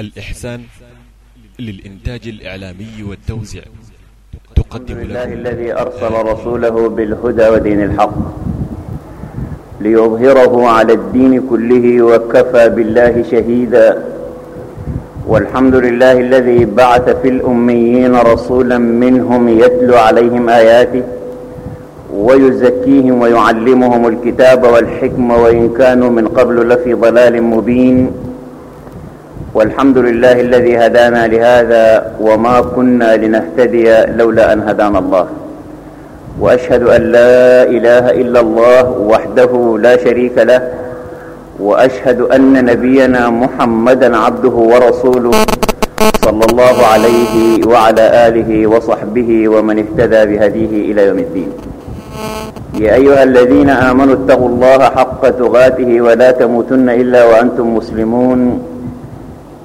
الإحسان للإنتاج الإعلامي والتوزيع. تقدم الله لكم الذي أرسل رسوله بالهدى ودين الحق ليظهره على الدين كله وكفى بالله شهيدا. والحمد لله الذي بعث في الأميين رسولا منهم يتلو عليهم آياته ويزكيهم ويعلمهم الكتاب والحكمة وإن كانوا من قبل لفي ضلال مبين. والحمد لله الذي هدانا لهذا وما كنا لنهتدي لولا أن هدانا الله. وأشهد أن لا إله إلا الله وحده لا شريك له. وأشهد أن نبينا محمدا عبده ورسوله صلى الله عليه وعلى آله وصحبه ومن اهتدى بهديه إلى يوم الدين. يا أيها الذين آمنوا اتقوا الله حق تغاته ولا تموتن إلا وأنتم مسلمون.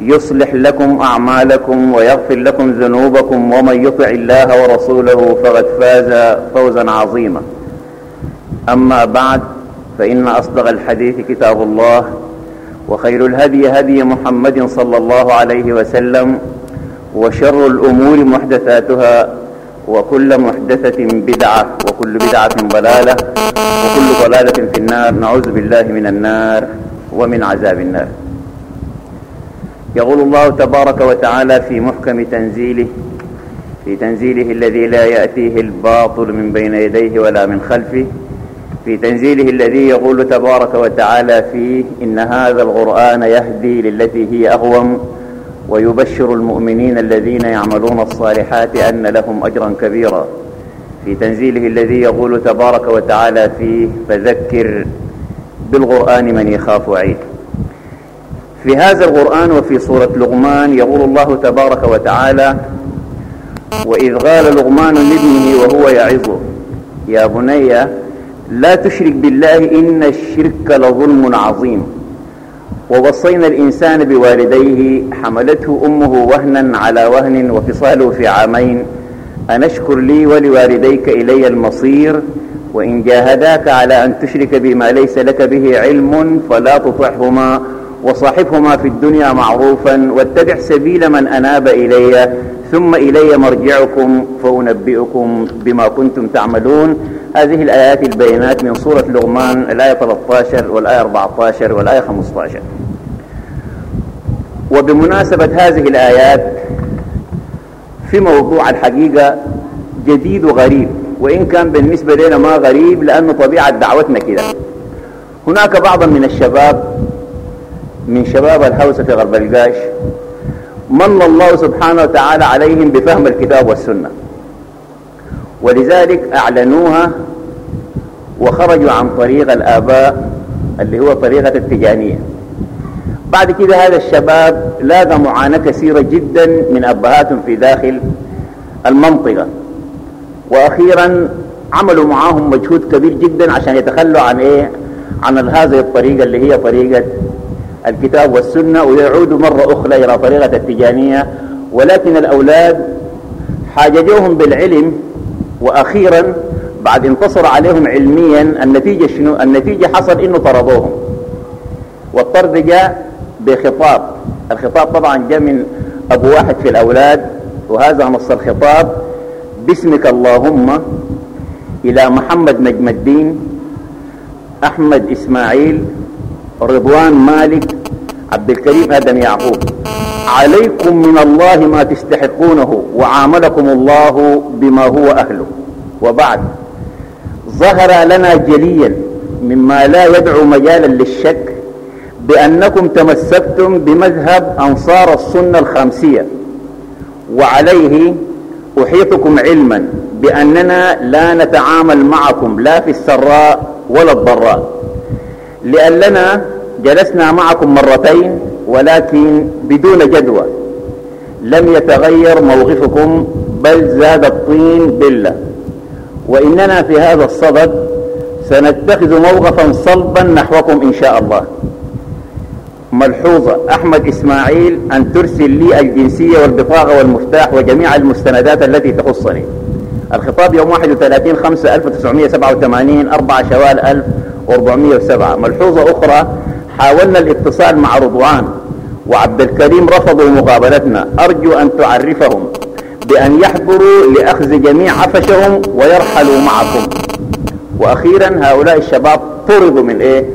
يصلح لكم أعمالكم ويغفر لكم ذنوبكم ومن يطع الله ورسوله فقد فاز فوزا عظيما. أما بعد فإن أصدق الحديث كتاب الله وخير الهدي هدي محمد صلى الله عليه وسلم وشر الأمور محدثاتها وكل محدثة بدعة وكل بدعة ضلالة وكل ضلالة في النار. نعوذ بالله من النار ومن عذاب النار. يقول الله تبارك وتعالى في محكم تنزيله في تنزيله الذي لا يأتيه الباطل من بين يديه ولا من خلفه في تنزيله الذي يقول تبارك وتعالى فيه إن هذا القرآن يهدي للتي هي أقوم ويبشر المؤمنين الذين يعملون الصالحات أن لهم أجرا كبيرا. في تنزيله الذي يقول تبارك وتعالى فيه فذكر بالقرآن من يخاف وعيد. في هذا القرآن وفي سورة لقمان يقول الله تبارك وتعالى وإذ قال لقمان لابنه وهو يعظه يا بني لا تشرك بالله إن الشرك لظلم عظيم. ووصينا الإنسان بوالديه حملته أمه وهنا على وهن وفصاله في عامين أن اشكر لي ولوالديك إلي المصير وإن جاهداك على أن تشرك بما ليس لك به علم فلا تطعهما. وصاحبهما في الدنيا معروفا واتبع سبيل من أناب إلي ثم إلي مرجعكم فأنبئكم بما كنتم تعملون. هذه الآيات البينات من سورة لغمان الآية 13 والآية 14 والآية 15 وبمناسبة هذه الآيات في موضوع الحقيقة جديد وغريب وإن كان بالنسبة لنا ما غريب لأنه طبيعة دعوتنا كده. هناك بعض من الشباب من شباب الحوسة في غرب القاش من الله سبحانه وتعالى عليهم بفهم الكتاب والسنة. ولذلك أعلنوها وخرجوا عن طريق الآباء اللي هو طريقة التجانية. بعد كده هذا الشباب لاقى معاناة كثيرة جدا من أبهاتهم في داخل المنطقة. وأخيرا عملوا معاهم مجهود كبير جدا عشان يتخلوا عن إيه؟ عن هذه الطريقة اللي هي طريقة الكتاب والسنة ويعودوا مرة أخرى إلى طريقة التجانية ولكن الأولاد حاججوهم بالعلم وأخيرا بعد انتصر عليهم علميا النتيجة شنو؟ النتيجة حصل إنه طردوهم. والطرد جاء بخطاب. الخطاب طبعا جاء من أبو واحد في الأولاد وهذا نص الخطاب باسمك اللهم إلى محمد نجم الدين أحمد إسماعيل رضوان مالك عبد الكريم آدم يعقوب. عليكم من الله ما تستحقونه وعاملكم الله بما هو أهله. وبعد ظهر لنا جليا مما لا يدعو مجالا للشك بأنكم تمسكتم بمذهب أنصار السنة الخامسية وعليه أحيطكم علما بأننا لا نتعامل معكم لا في السراء ولا الضراء لأننا جلسنا معكم مرتين ولكن بدون جدوى. لم يتغير موقفكم بل زاد الطين بلة. وإننا في هذا الصدد سنتخذ موقفا صلبا نحوكم إن شاء الله. ملحوظة أحمد إسماعيل أن ترسل لي الجنسية والبطاقة والمفتاح وجميع المستندات التي تخصني. الخطاب يوم 31 5 1987 4 شوال 1407 ملحوظة أخرى حاولنا الاتصال مع رضوان وعبد الكريم رفضوا مقابلتنا. أرجو أن تعرفهم بأن يحضروا لأخذ جميع عفشهم ويرحلوا معكم. وأخيرا هؤلاء الشباب طردوا من إيه؟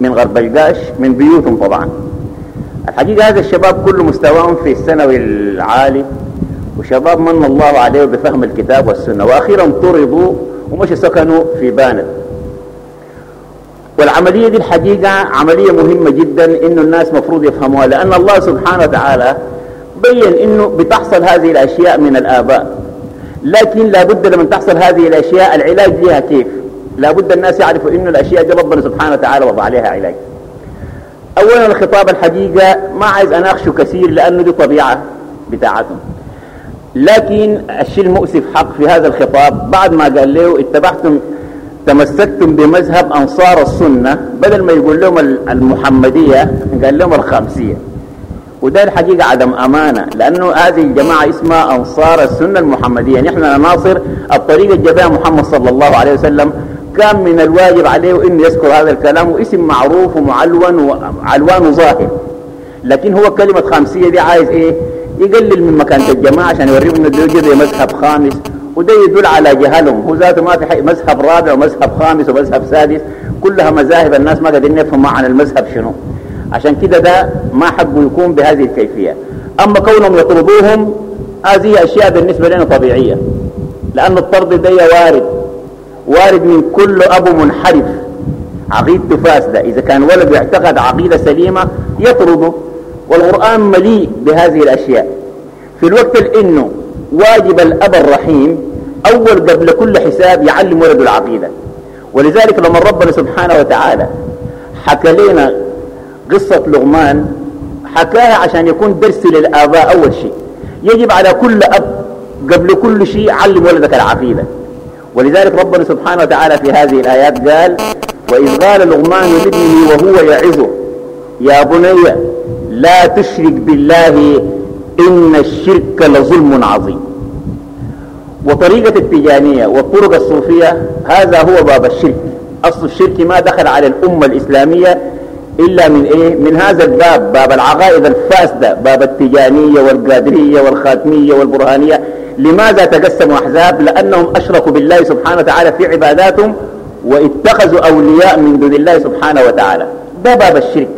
من غرب القاش من بيوتهم طبعا. الحقيقة هذا الشباب كل مستواهم في الثانوي العالي وشباب من الله عليه بفهم الكتاب والسنة. وأخيرا طردوا ومش سكنوا في باند والعملية دي الحقيقة عملية مهمة جدا إنه الناس مفروض يفهموها لأن الله سبحانه وتعالى بين إنه بتحصل هذه الأشياء من الآباء. لكن لابد لما تحصل هذه الأشياء العلاج لها كيف؟ لابد الناس يعرفوا إنه الأشياء دي ربنا سبحانه وتعالى وضع عليها علاج. أولا الخطاب الحقيقة ما عايز أناقشه كثير لأنه دي طبيعة بتاعتهم. لكن الشيء المؤسف حق في هذا الخطاب بعد ما قال له اتبعتم تمسكتم بمذهب أنصار السنة بدل ما يقول لهم المحمدية قال لهم الخامسية. وده الحقيقة عدم أمانة لأنه هذه الجماعة اسمها أنصار السنة المحمدية. نحن نناصر الطريقة الجباء محمد صلى الله عليه وسلم كان من الواجب عليه أن يذكر هذا الكلام واسم معروف ومعلون وعلوان ظاهر. لكن هو كلمة خامسية دي عايز إيه؟ يقلل من مكانة الجماعة عشان يوريهم إنه ده مذهب خامس. وده يدل على جهلهم. هو ذاته ما في مذهب رابع ومذهب خامس ومذهب سادس. كلها مذاهب الناس ما قادرين يفهموا عن المذهب شنو. عشان كده ده ما حقه يكون بهذه الكيفية. أما كونهم يطردوهم هذه أشياء بالنسبة لنا طبيعية. لأن الطرد ده وارد. وارد من كل أبو منحرف. عقيدته فاسدة إذا كان ولد يعتقد عقيدة سليمة يطرده. والقرآن مليء بهذه الأشياء. في الوقت الإنه واجب الأب الرحيم أول قبل كل حساب يعلم ولده العقيدة. ولذلك لما ربنا سبحانه وتعالى حكى لنا قصة لغمان حكاها عشان يكون درس للآباء أول شيء. يجب على كل أب قبل كل شيء علم ولدك العقيدة. ولذلك ربنا سبحانه وتعالى في هذه الآيات قال وإذ قال لغمان لابنه وهو يعظه يا بني لا تشرك بالله إن الشرك لظلم عظيم. وطريقة التجانية والطرق الصوفية هذا هو باب الشرك. أصل الشرك ما دخل على الأمة الإسلامية إلا من إيه؟ من هذا الباب باب العقائد الفاسدة باب التجانية والقادرية والخاتمية والبرهانية. لماذا تقسموا أحزاب؟ لأنهم أشركوا بالله سبحانه وتعالى في عباداتهم واتخذوا أولياء من دون الله سبحانه وتعالى. ده باب الشرك.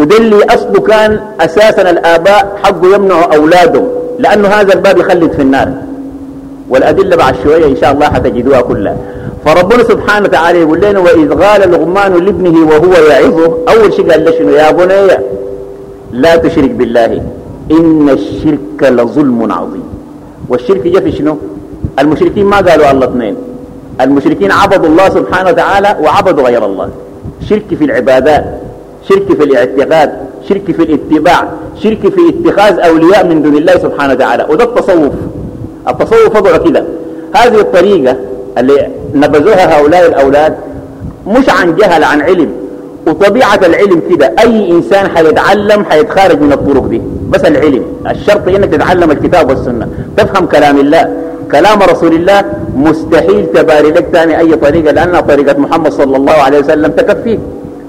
وده اللي أصله كان أساسا الآباء حقه يمنعوا أولادهم لأنه هذا الباب يخلد في النار. والأدلة بعد شوية إن شاء الله حتجدوها كلها. فربنا سبحانه وتعالى يقول لنا وإذ قال لغمان لابنه وهو يعظه أول شيء قال له شنو؟ يا بني لا تشرك بالله إن الشرك لظلم عظيم. والشرك جاء في شنو؟ المشركين ما قالوا الله اثنين. المشركين عبدوا الله سبحانه وتعالى وعبدوا غير الله. شرك في العبادات. شرك في الاعتقاد شرك في الاتباع شرك في اتخاذ أولياء من دون الله سبحانه وتعالى. وده التصوف. التصوف وضعه كده. هذه الطريقة اللي نبذوها هؤلاء الأولاد مش عن جهل عن علم. وطبيعة العلم كده. أي إنسان حيتعلم حيتخارج من الطرق دي. بس العلم. الشرط إنك تتعلم الكتاب والسنة. تفهم كلام الله. كلام رسول الله مستحيل تباري لك ثاني أي طريقة لأنها طريقة محمد صلى الله عليه وسلم تكفيك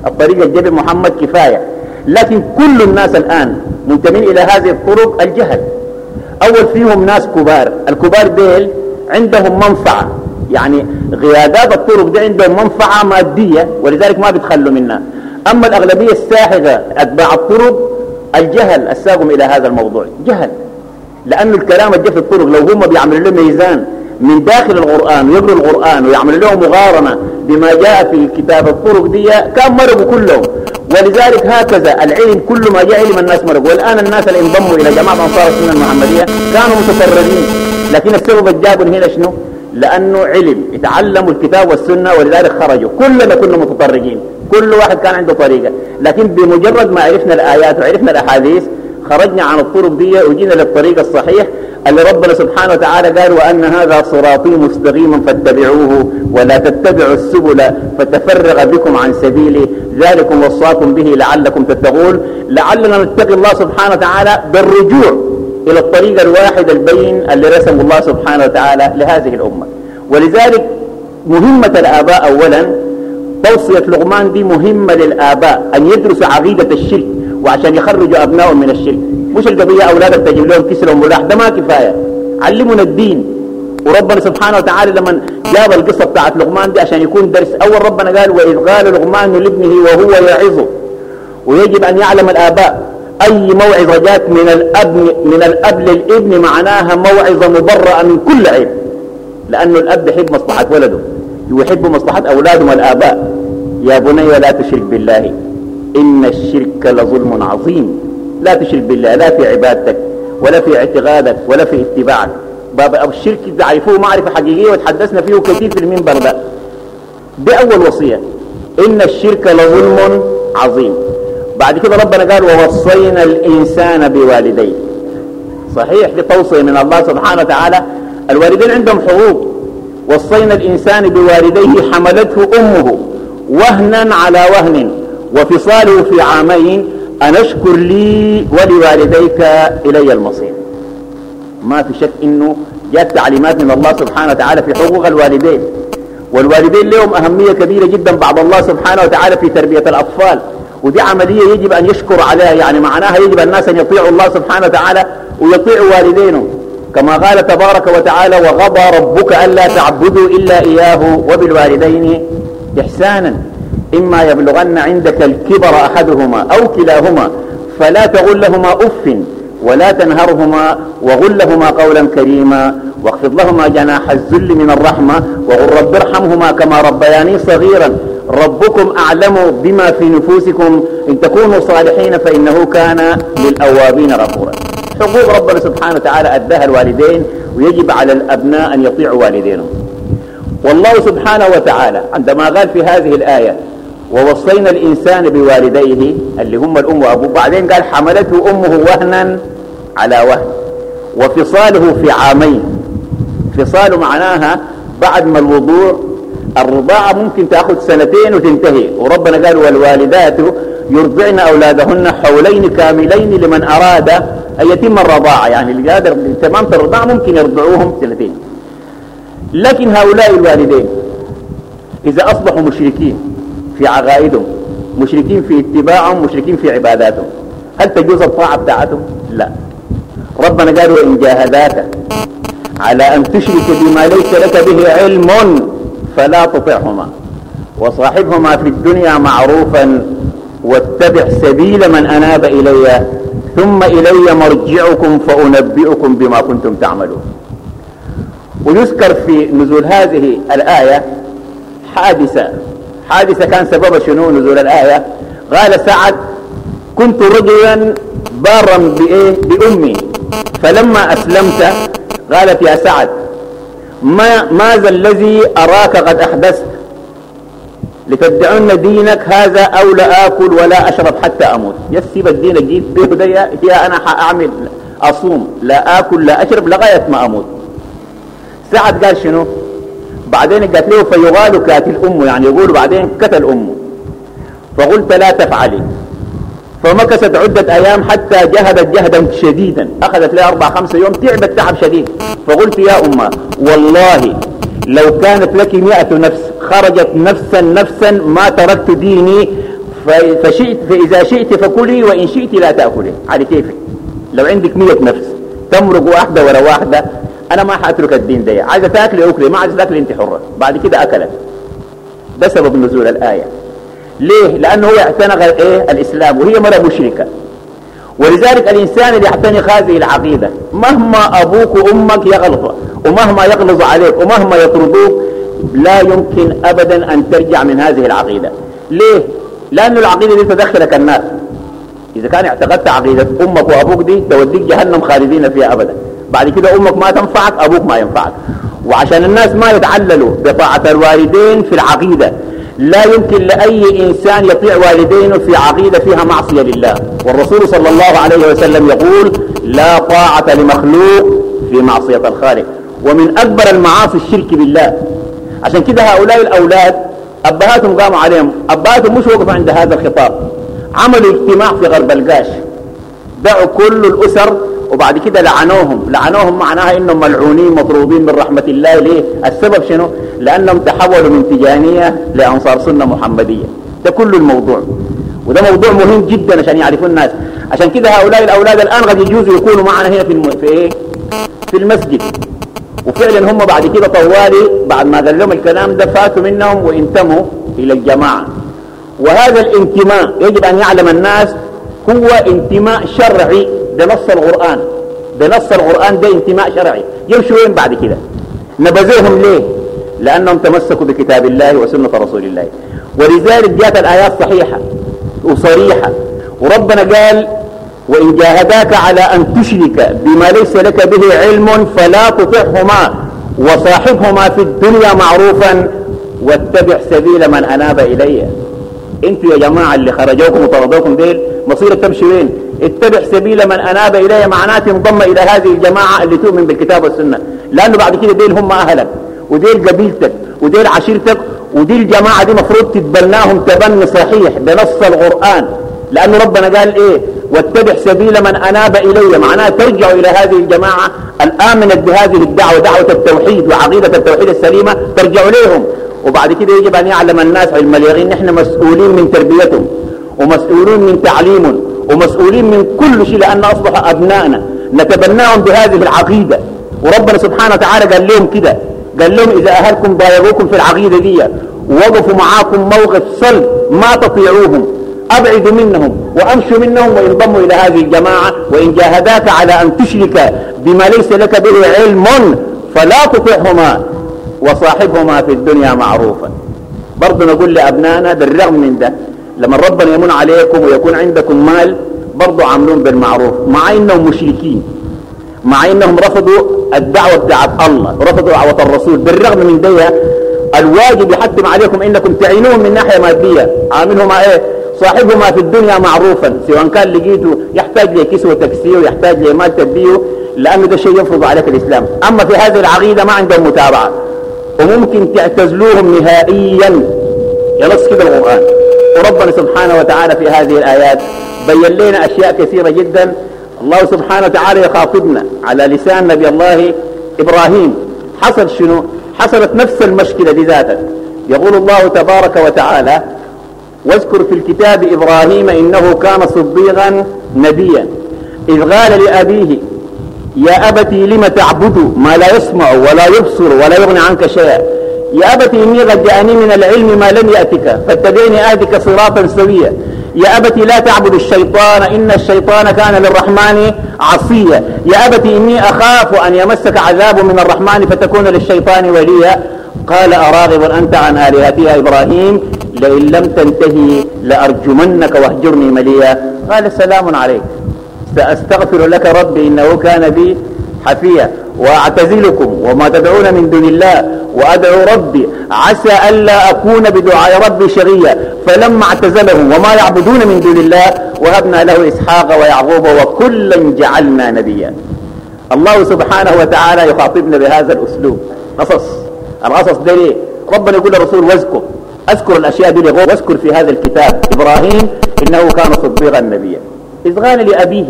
الطريقة الجبل محمد كفاية. لكن كل الناس الآن منتمين إلى هذه الطرق الجهل. أول فيهم ناس كبار. الكبار ديل عندهم منفعة. يعني غيادات الطرق دي عندهم منفعة مادية ولذلك ما بيتخلوا منها. أما الأغلبية الساحقة أتباع الطرق الجهل الساقهم إلى هذا الموضوع. جهل. لأن الكلام الجف الطرق لو هم بيعملوا له ميزان من داخل القرآن ويقروا القرآن ويعملوا له مغارنة بما جاء في كتاب الطرق دي كان مرقوا كلهم. ولذلك هكذا العلم كل ما جاء علم الناس مرقوا والآن الناس اللي انضموا إلى جماعة أنصار السنة المحمدية. كانوا متفرغين لكن السبب الجاب هنا شنو؟ لأنه علم. يتعلموا الكتاب والسنة ولذلك خرجوا. كلنا كنا متطرقين كل واحد كان عنده طريقة. لكن بمجرد ما عرفنا الآيات وعرفنا الأحاديث خرجنا عن الطرق دي وجينا للطريق الصحيح اللي ربنا سبحانه وتعالى قال وأن هذا صراطي مستقيما فاتبعوه ولا تتبعوا السبل فتفرغ بكم عن سبيله ذلكم وصاكم به لعلكم تتقون. لعلنا نتقي الله سبحانه وتعالى بالرجوع إلى الطريق الواحد البين اللي رسمه الله سبحانه وتعالى لهذه الأمة. ولذلك مهمة الآباء أولا توصية لغمان دي مهمة للآباء أن يدرسوا عقيدة الشرك. وعشان يخرجوا أبنائهم من الشرك. مش القضية أولادك تجيب لهم كسر وملاح. ده ما كفاية. علمنا الدين. وربنا سبحانه وتعالى لما جاب القصة بتاعت لغمان دي عشان يكون درس أول ربنا قال وإذ قال لغمان لابنه وهو يعظه. ويجب أن يعلم الآباء أي موعظة جات من الأب من الأب للابن معناها موعظة مبرأة من كل عيب. لأنه الأب يحب مصلحة ولده. ويحب مصلحة أولادهم الآباء. يا بني لا تشرك بالله. إن الشرك لظلم عظيم. لا تشرك بالله لا في عبادتك ولا في اعتقادك ولا في اتباعك. باب الشرك تعرفوه معرفة حقيقية وتحدثنا فيه كثير في المنبر ده. دي أول وصية. إن الشرك لظلم عظيم. بعد كده ربنا قال ووصينا الإنسان بوالديه. صحيح دي توصية من الله سبحانه وتعالى. الوالدين عندهم حقوق. وصينا الإنسان بوالديه حملته أمه. وهنا على وهن. وفصاله في عامين أن اشكر لي ولوالديك إلي المصير. ما في شك إنه جاءت تعليمات من الله سبحانه وتعالى في حقوق الوالدين. والوالدين لهم أهمية كبيرة جدا بعد الله سبحانه وتعالى في تربية الأطفال. ودي عملية يجب أن يشكر عليها يعني معناها يجب الناس أن يطيعوا الله سبحانه وتعالى ويطيعوا والدينهم كما قال تبارك وتعالى وغضى ربك ألا تعبدوا إلا إياه وبالوالدين إحسانا. إما يبلغن عندك الكبر أحدهما أو كلاهما فلا تقل لهما أف ولا تنهرهما وغل لهما قولا كريما واخفض لهما جناح الذل من الرحمة وقل رب ارحمهما كما ربياني صغيرا. ربكم أعلم بما في نفوسكم إن تكونوا صالحين فإنه كان للأوابين غفورا. حقوق ربنا سبحانه وتعالى أداها الوالدين ويجب على الأبناء أن يطيعوا والدينهم. والله سبحانه وتعالى عندما قال في هذه الآية ووصينا الإنسان بوالديه اللي هم الأم وأبوه. بعدين قال حملته أمه وهنا على وهن. وفصاله في عامين. فصاله معناها بعد ما الوضوع الرضاعة ممكن تأخذ سنتين وتنتهي. وربنا قال والوالدات يرضعن أولادهن حولين كاملين لمن أراد أن يتم الرضاعة. يعني اللي قادر تمام الرضاعة ممكن يرضعوهم سنتين. لكن هؤلاء الوالدين إذا أصبحوا مشركين في عقائدهم مشركين في اتباعهم مشركين في عباداتهم. هل تجوز الطاعة بتاعتهم؟ لا. ربنا قال وإن جاهداك على أن تشرك بما ليس لك به علم فلا تطعهما وصاحبهما في الدنيا معروفا واتبع سبيل من أناب إلي ثم إلي مرجعكم فأنبئكم بما كنتم تعملون. ويذكر في نزول هذه الآية حادثة حادثة كان سبب شنو؟ نزول الآية. قال سعد كنت رجلا بارا بإيه؟ بأمي. فلما أسلمت قالت يا سعد ما ماذا الذي أراك قد أحدثت؟ لتدعون دينك هذا أو لا آكل ولا أشرب حتى أموت. يسيب الدين الجديد به يا أنا حأعمل أصوم لا آكل لا أشرب لغاية ما أموت. سعد قال شنو؟ بعدين قالت له فيغال كاتل أمه يعني يقول بعدين قتل أمه. فقلت لا تفعلي. فمكثت عدة أيام حتى جهدت جهدا شديدا. أخذت لها أربع خمسة يوم تعبت تعب شديد. فقلت يا أمة والله لو كانت لك مئة نفس خرجت نفسا نفسا ما تركت ديني فشئت فإذا شئت فكلي وإن شئت لا تأكلي. على كيفك؟ لو عندك مئة نفس تمرق واحدة ورا واحدة أنا ما حأترك الدين ده عايزة تأكلي أكلي ما عايزة تأكلي أنت حرة. بعد كده أكلت. ده سبب نزول الآية. ليه؟ لأنه هو اعتنق إيه؟ الإسلام وهي مرة مشركة. ولذلك الإنسان اللي يعتنق هذه العقيدة مهما أبوك وأمك يغلط ومهما يغلظ عليك ومهما يطردوك لا يمكن أبدا أن ترجع من هذه العقيدة. ليه؟ لأن العقيدة دي تدخلك الناس إذا كان اعتقدت عقيدة أمك وأبوك دي توديك جهنم خالدين فيها أبدا. بعد كده أمك ما تنفعك أبوك ما ينفعك. وعشان الناس ما يتعللوا بطاعة الوالدين في العقيدة لا يمكن لأي إنسان يطيع والدينه في عقيدة فيها معصية لله. والرسول صلى الله عليه وسلم يقول لا طاعة لمخلوق في معصية الخالق. ومن أكبر المعاصي الشرك بالله. عشان كده هؤلاء الأولاد أبهاتهم قاموا عليهم. أبهاتهم مش وقفوا عند هذا الخطاب. عملوا اجتماع في غرب القاش دعوا كل الأسر وبعد كده لعنوهم. لعنوهم معناها إنهم ملعونين مطرودين من رحمة الله. ليه؟ السبب شنو؟ لأنهم تحولوا من تجانية لأنصار سنة محمدية. ده كل الموضوع. وده موضوع مهم جدا عشان يعرفوا الناس. عشان كده هؤلاء الأولاد الآن قد يجوزوا يكونوا معنا هنا في, الم... في إيه؟ في المسجد. وفعلا هم بعد كده طوالي بعد ما قال لهم الكلام ده فاتوا منهم وانتموا إلى الجماعة. وهذا الانتماء يجب أن يعلم الناس هو انتماء شرعي. بنص القرآن بنص القرآن ده انتماء شرعي. يمشوا وين بعد كده؟ نبذوهم ليه؟ لأنهم تمسكوا بكتاب الله وسنة رسول الله. ولذلك جاءت الآيات صحيحة وصريحة. وربنا قال وإن جاهداك على أن تشرك بما ليس لك به علم فلا تطعهما وصاحبهما في الدنيا معروفا واتبع سبيل من أناب إلي. أنتوا يا جماعة اللي خرجوكم وطردوكم ديل مصيرك تمشي وين؟ اتبع سبيل من أناب إلي معناته انضم إلى هذه الجماعة اللي تؤمن بالكتاب والسنة. لأنه بعد كده ديل هم أهلك وديل قبيلتك وديل عشيرتك ودي الجماعة دي مفروض تتبناهم تبني صحيح بنص القرآن. لأنه ربنا قال إيه؟ واتبع سبيل من أناب إلي. معناها ترجعوا إلى هذه الجماعة الآمنة بهذه الدعوة دعوة التوحيد وعقيدة التوحيد السليمة ترجعوا لهم وبعد كده يجب أن يعلم الناس علم اليقين نحن مسؤولين من تربيتهم ومسؤولون من تعليمهم. ومسؤولين من كل شيء لأن أصبح أبنائنا نتبناهم بهذه العقيدة. وربنا سبحانه وتعالى قال لهم كده. قال لهم إذا أهلكم ضايقوكم في العقيدة دي ووقفوا معاكم موقف صلب ما تطيعوهم. أبعدوا منهم وأمشوا منهم وانضموا إلى هذه الجماعة. وإن جاهداك على أن تشرك بما ليس لك به علم فلا تطعهما وصاحبهما في الدنيا معروفا. برضو نقول لأبنائنا بالرغم من ده لما ربنا يمن عليكم ويكون عندكم مال برضو عاملون بالمعروف مع إنهم مشركين مع إنهم رفضوا الدعوة بتاعت الله ورفضوا دعوة الرسول بالرغم من ده الواجب يحتم عليكم إنكم تعينوهم من ناحية مادية عاملهما إيه؟ صاحبهما في الدنيا معروفا سواء كان لقيته يحتاج لكسوة تكسيه ويحتاج لمال تديه لأنه ده شيء يفرض عليك الإسلام. أما في هذه العقيدة ما عندهم متابعة وممكن تعتزلوهم نهائيا. ينص كده القرآن. وربنا سبحانه وتعالى في هذه الآيات بين لنا أشياء كثيرة جدا. الله سبحانه وتعالى يخاطبنا على لسان نبي الله إبراهيم. حصل شنو؟ حصلت نفس المشكلة دي ذاتها يقول الله تبارك وتعالى واذكر في الكتاب إبراهيم إنه كان صديقا نبيا. إذ قال لأبيه يا أبتي لم تعبد ما لا يسمع ولا يبصر ولا يغني عنك شيئا؟ يا أبتي إني قد جاءني من العلم ما لم يأتك. فاتبعني آتك صراطا سويا. يا أبتي لا تعبد الشيطان. إن الشيطان كان للرحمن عصيا. يا أبتي إني أخاف أن يمسك عذاب من الرحمن فتكون للشيطان وليا. قال أراغب أنت عن آلهتي يا إبراهيم لئن لم تنتهي لأرجمنك واهجرني مليا. قال سلام عليك. سأستغفر لك ربي إنه كان بي حفيا وأعتزلكم وما تدعون من دون الله وأدعو ربي عسى ألا أكون بدعاء ربي شغيا فلما اعتزلهم وما يعبدون من دون الله وهبنا له إسحاق ويعقوب وكلا جعلنا نبيا. الله سبحانه وتعالى يخاطبنا بهذا الأسلوب. قصص. القصص ليه؟ ربنا يقول للرسول واذكر. أذكر الأشياء دي واذكر في هذا الكتاب إبراهيم إنه كان صديقا نبيا. إذ قال لأبيه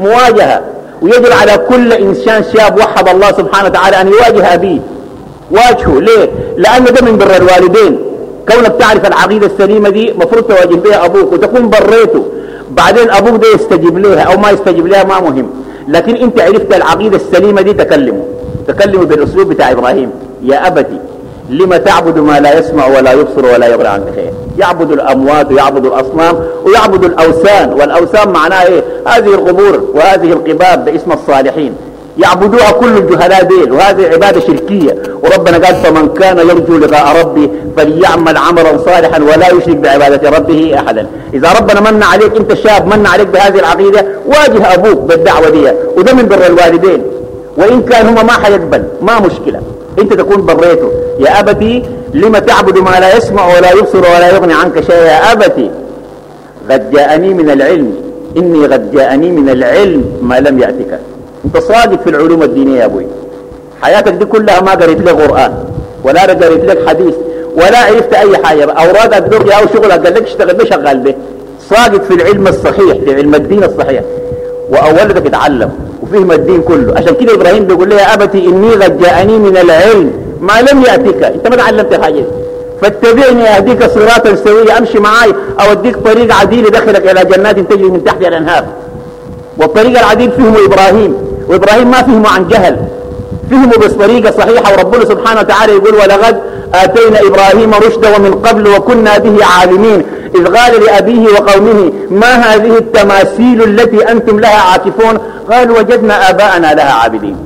مواجهة. ويجب على كل إنسان شاب وحد الله سبحانه وتعالى أن يواجه أبيه. واجهه. ليه؟ لأنه ده من بر الوالدين. كونك تعرف العقيدة السليمة دي مفروض تواجه بها أبوك وتكون بريته. بعدين أبوك ده يستجيب لها أو ما يستجيب لها ما مهم. لكن أنت عرفت العقيدة السليمة دي تكلمه. تكلمه بالأسلوب بتاع إبراهيم. يا أبتي لما تعبد ما لا يسمع ولا يبصر ولا يغني عنك خير؟ يعبد الأموات ويعبد الأصنام ويعبد الأوثان. والأوثان معناها إيه؟ هذه القبور وهذه القباب باسم الصالحين. يعبدوها كل الجهلاء ديل. وهذه عبادة شركية. وربنا قال فمن كان يرجو لقاء ربه فليعمل عملا صالحا ولا يشرك بعبادة ربه أحدا. إذا ربنا من عليك أنت شاب من عليك بهذه العقيدة واجه أبوك بالدعوة دي وده من بر الوالدين. وإن كان هما ما حيقبل ما مشكلة. انت تكون بريته. يا أبتي لم تعبد ما لا يسمع ولا يبصر ولا يغني عنك شيئا؟ يا أبتي قد جاءني من العلم. إني قد جاءني من العلم ما لم يأتك. أنت صادق في العلوم الدينية يا أبوي. حياتك دي كلها ما قريت لك قرآن ولا قريت لك حديث ولا عرفت أي حاجة. أوراقك دور أو شغلك قال لك اشتغل به شغال به صادق في العلم الصحيح في علم الدين الصحيح. وأولدك اتعلم. وفهم الدين كله. عشان كده إبراهيم بيقول لي يا أبتي إني قد جاءني من العلم ما لم ياتك أنت ما تعلمت حاجة فاتبعني أهديك صراطا سويا. أمشي معاي. أو اديك طريق عديل يدخلك إلى جنات تجري من تحتها الأنهار. والطريق العديل فهمه إبراهيم. وإبراهيم ما فهمه عن جهل. فهموا بس طريقة صحيحة. وربنا سبحانه وتعالى يقول ولقد آتينا إبراهيم رشده ومن قبل وكنا به عالمين. إذ قال لأبيه وقومه ما هذه التماثيل التي أنتم لها عاكفون؟ قالوا وجدنا آباءنا لها عابدين.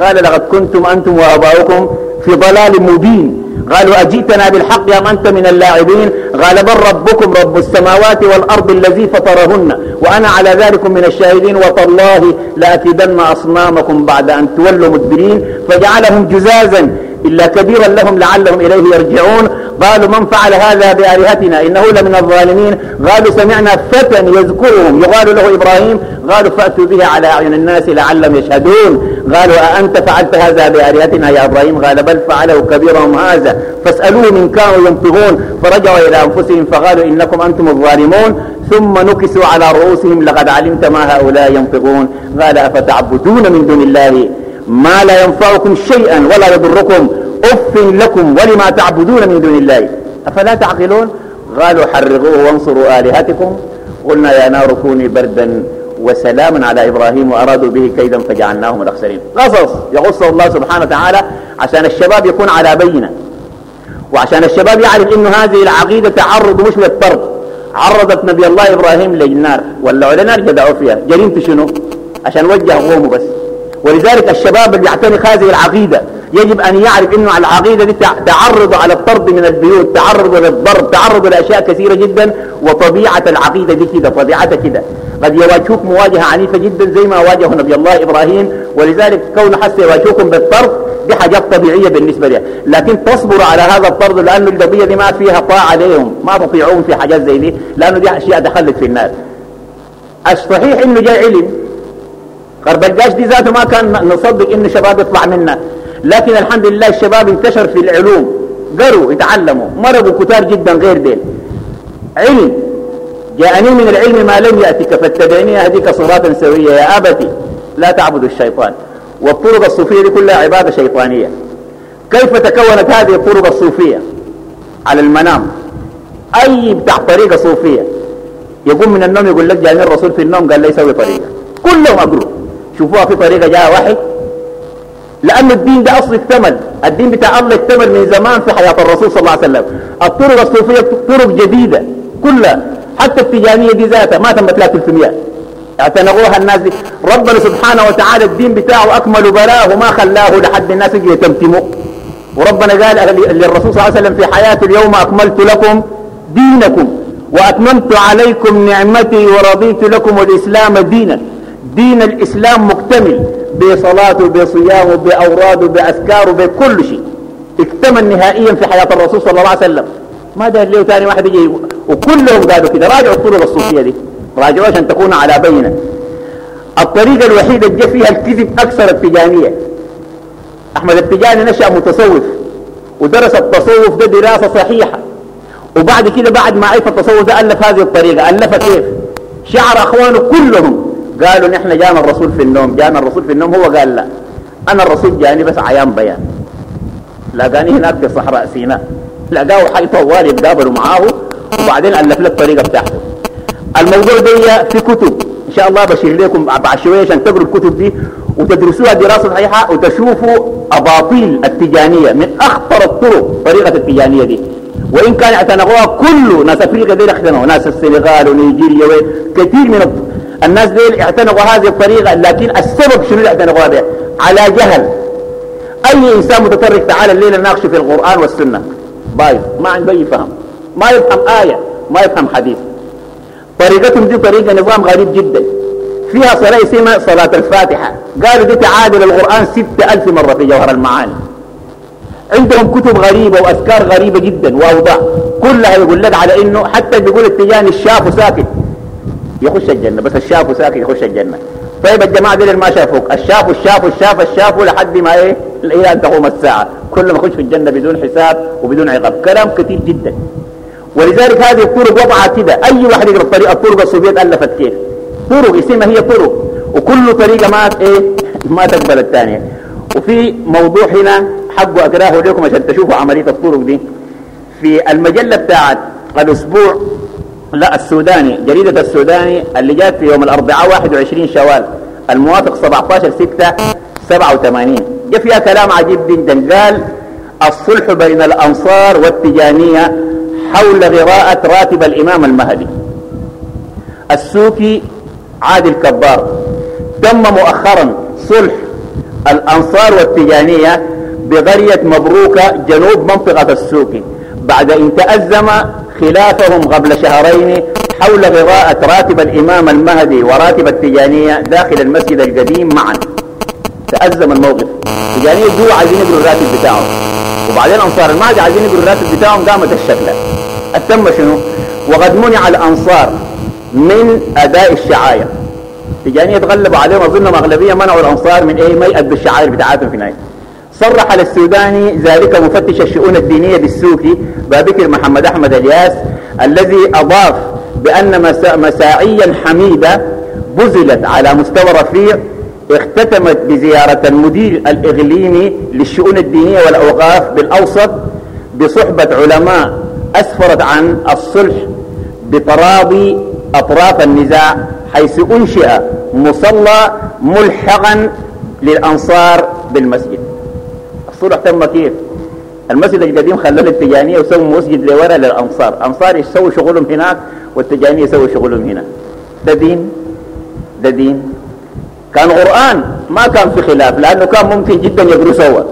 قال لقد كنتم أنتم وآباؤكم في ضلال مبين. قالوا أجئتنا بالحق أم أنت من اللاعبين؟ قال بل ربكم رب السماوات والأرض الذي فطرهن وأنا على ذلك من الشاهدين وتالله لأكيدن أصنامكم بعد أن تولوا مدبرين. فجعلهم جزازا إلا كبيرا لهم لعلهم إليه يرجعون. قالوا من فعل هذا بآلهتنا؟ إنه لمن الظالمين. قالوا سمعنا فتى يذكرهم. يقال له إبراهيم. قالوا فأتوا به على أعين الناس لعلهم يشهدون. قالوا أأنت فعلت هذا بآلهتنا يا إبراهيم؟ قال بل فعله كبيرهم هذا. فاسألوهم إن كانوا ينطقون. فرجعوا إلى أنفسهم فقالوا إنكم أنتم الظالمون. ثم نكسوا على رؤوسهم. لقد علمت ما هؤلاء ينطقون. قال أفتعبدون من دون الله؟ ما لا ينفعكم شيئا ولا يضركم أف لكم ولما تعبدون من دون الله. أفلا تعقلون؟ قالوا حرقوه وانصروا آلهتكم. قلنا يا نار كوني بردا وسلاما على إبراهيم وأرادوا به كيدا فجعلناهم الأخسرين. قصص يغص الله سبحانه وتعالى عشان الشباب يكون على بينة. وعشان الشباب يعرف إنه هذه العقيدة تعرض مش للطرد. عرضت نبي الله إبراهيم للنار ولعوا نار جدعوا فيها. جريمته شنو؟ عشان وجه قومه بس. ولذلك الشباب اللي يعتنق هذه العقيدة يجب أن يعرف أنه العقيدة دي تعرض على الطرد من البيوت تعرض للضرب تعرض لأشياء كثيرة جدا وطبيعة العقيدة دي كده طبيعتها كده. قد يواجهوك مواجهة عنيفة جدا زي ما واجه نبي الله إبراهيم ولذلك كون حتى يواجهوكم بالطرد دي حاجات طبيعية بالنسبة لها لكن تصبروا على هذا الطرد لأنه القضية دي ما فيها طاعة عليهم ما تطيعون في حاجات زي دي لأنه دي أشياء دخلت في الناس الصحيح إنه جاي علم. قربجاش دي ذاته ما كان نصدق إن شباب يطلع منا. لكن الحمد لله الشباب انتشر في العلوم. قروا يتعلموا مرضوا كتار جدا غير دين علم. جاءني من العلم ما لم يأتك فاتبعني هديك صراطا سوية يا أبتي لا تعبدوا الشيطان. والطرق الصوفية دي كلها عبادة شيطانية. كيف تكونت هذه الطرق الصوفية؟ على المنام. أي بتاع طريقة صوفية. يقوم من النوم يقول لك جاني الرسول في النوم قال لي سوي طريقة. كلهم أقروا. شوفوها في طريقة جاء وحي لأن الدين ده أصل اكتمل الدين بتاع الله اكتمل من زمان في حياة الرسول صلى الله عليه وسلم. الطرق الصوفية طرق جديدة كلها. حتى التجانية دي ذاتها ما تمت لها 300 اعتنقوها الناس دي. ربنا سبحانه وتعالى الدين بتاعه أكمل بلاه وما خلاه لحد الناس يجي يتمتموا. وربنا قال للرسول صلى الله عليه وسلم في حياته اليوم أكملت لكم دينكم. وأتممت عليكم نعمتي ورضيت لكم الإسلام دينا. دين الإسلام مكتمل بصلاته بصيامه بأوراده بأذكاره بكل شيء. اكتمل نهائيا في حياة الرسول صلى الله عليه وسلم. ما ده اللي ثاني واحد يجي وكلهم قالوا كده. راجعوا الطرق الصوفية دي. راجعوا عشان تكون على بينة. الطريقة الوحيدة اللي فيها الكذب أكثر التجانية. أحمد التجاني نشأ متصوف. ودرس التصوف ده دراسة صحيحة. وبعد كده بعد ما عرف التصوف ده ألف هذه الطريقة. ألفها كيف؟ شعر أخوانه كلهم. قالوا نحن جانا الرسول في النوم جانا الرسول في النوم هو قال لا. أنا الرسول جاني بس عيان بيان. لقاني هناك في صحراء سيناء. لقاه حي طوال يتقابلوا معاه وبعدين ألف له الطريقة بتاعته. الموضوع ده في كتب. إن شاء الله بشير لكم بعد شوية عشان تقروا الكتب دي وتدرسوها دراسة صحيحة وتشوفوا أباطيل التجانية من أخطر الطرق طريقة التجانية دي. وإن كان اعتنقوها كل ناس أفريقيا دي ناس السنغال ونيجيريا كثير من الناس دي اعتنقوا هذه الطريقة لكن السبب شنو اللي اعتنقوها به على جهل. أي إنسان متطرق تعالى الليلة ناقشه في القرآن والسنة؟ بايظ ما عنده أي فهم. ما يفهم آية ما يفهم حديث. طريقتهم دي طريقة نظام غريب جدا. فيها صلاة اسمها صلاة الفاتحة. قالوا دي تعادل القرآن ستة ألف مرة في جوهر المعاني. عندهم كتب غريبة وأفكار غريبة جدا وأوضاع. كلها يقول لك على إنه حتى بيقول التجاني الشاف وساكت. يخش الجنة بس الشاف وساكت يخش الجنة. طيب الجماعة دي ما شافوك؟ الشاف والشاف والشاف الشاف لحد ما إيه؟ إلى ان تقوم الساعة. كلهم يخش في الجنة بدون حساب وبدون عقاب. كلام كثير جدا. ولذلك هذه الطرق وضعها كده. أي واحد يقرأ الطريقة الطرق الصوفية ألفت كيف. طرق اسمها هي طرق. وكل طريقة ما إيه؟ ما تقبل الثانية. وفي موضوع هنا حقه أقرأه لكم عشان تشوفوا عملية الطرق دي. في المجلة بتاعت الأسبوع لا السوداني جريدة السوداني اللي جات في يوم الأربعاء 21 شوال. الموافق 17 6 87 جاء فيها كلام عجيب جدا. قال الصلح بين الأنصار والتجانية حول غراءة راتب الإمام المهدي. السوكي عادل كبار. تم مؤخرا صلح الأنصار والتجانية بقرية مبروكة جنوب منطقة السوكي. بعد إن تأزم خلافهم قبل شهرين حول غراءة راتب الإمام المهدي وراتب التجانية داخل المسجد القديم معا. تأزم الموقف. التجانية جو عايزين يقروا الراتب بتاعهم. وبعدين أنصار المهدي عايزين يقروا الراتب بتاعهم قامت الشكلة التم شنو؟ وقد منع الأنصار من أداء الشعائر التجانية تغلبوا عليهم أظن أغلبية منعوا الأنصار من أي ما يأدوا الشعائر بتاعتهم في نهاية. صرح للسوداني ذلك مفتش الشؤون الدينية بالسوكي بابكر محمد أحمد الياس الذي أضاف بأن مساعيا حميدة بذلت على مستوى رفيع اختتمت بزيارة المدير الإغليمي للشؤون الدينية والأوقاف بالأوسط بصحبة علماء أسفرت عن الصلح بتراضي أطراف النزاع حيث أنشئ مصلى ملحقا للأنصار بالمسجد. الصلح تم كيف المسجد القديم خلوه للتجانية وسووا مسجد لورا للأنصار. أنصار يسووا شغلهم هناك والتجانية يسووا شغلهم هنا. ده دين ده دين. كان قرآن ما كان في خلاف لأنه كان ممكن جدا يقروا سوا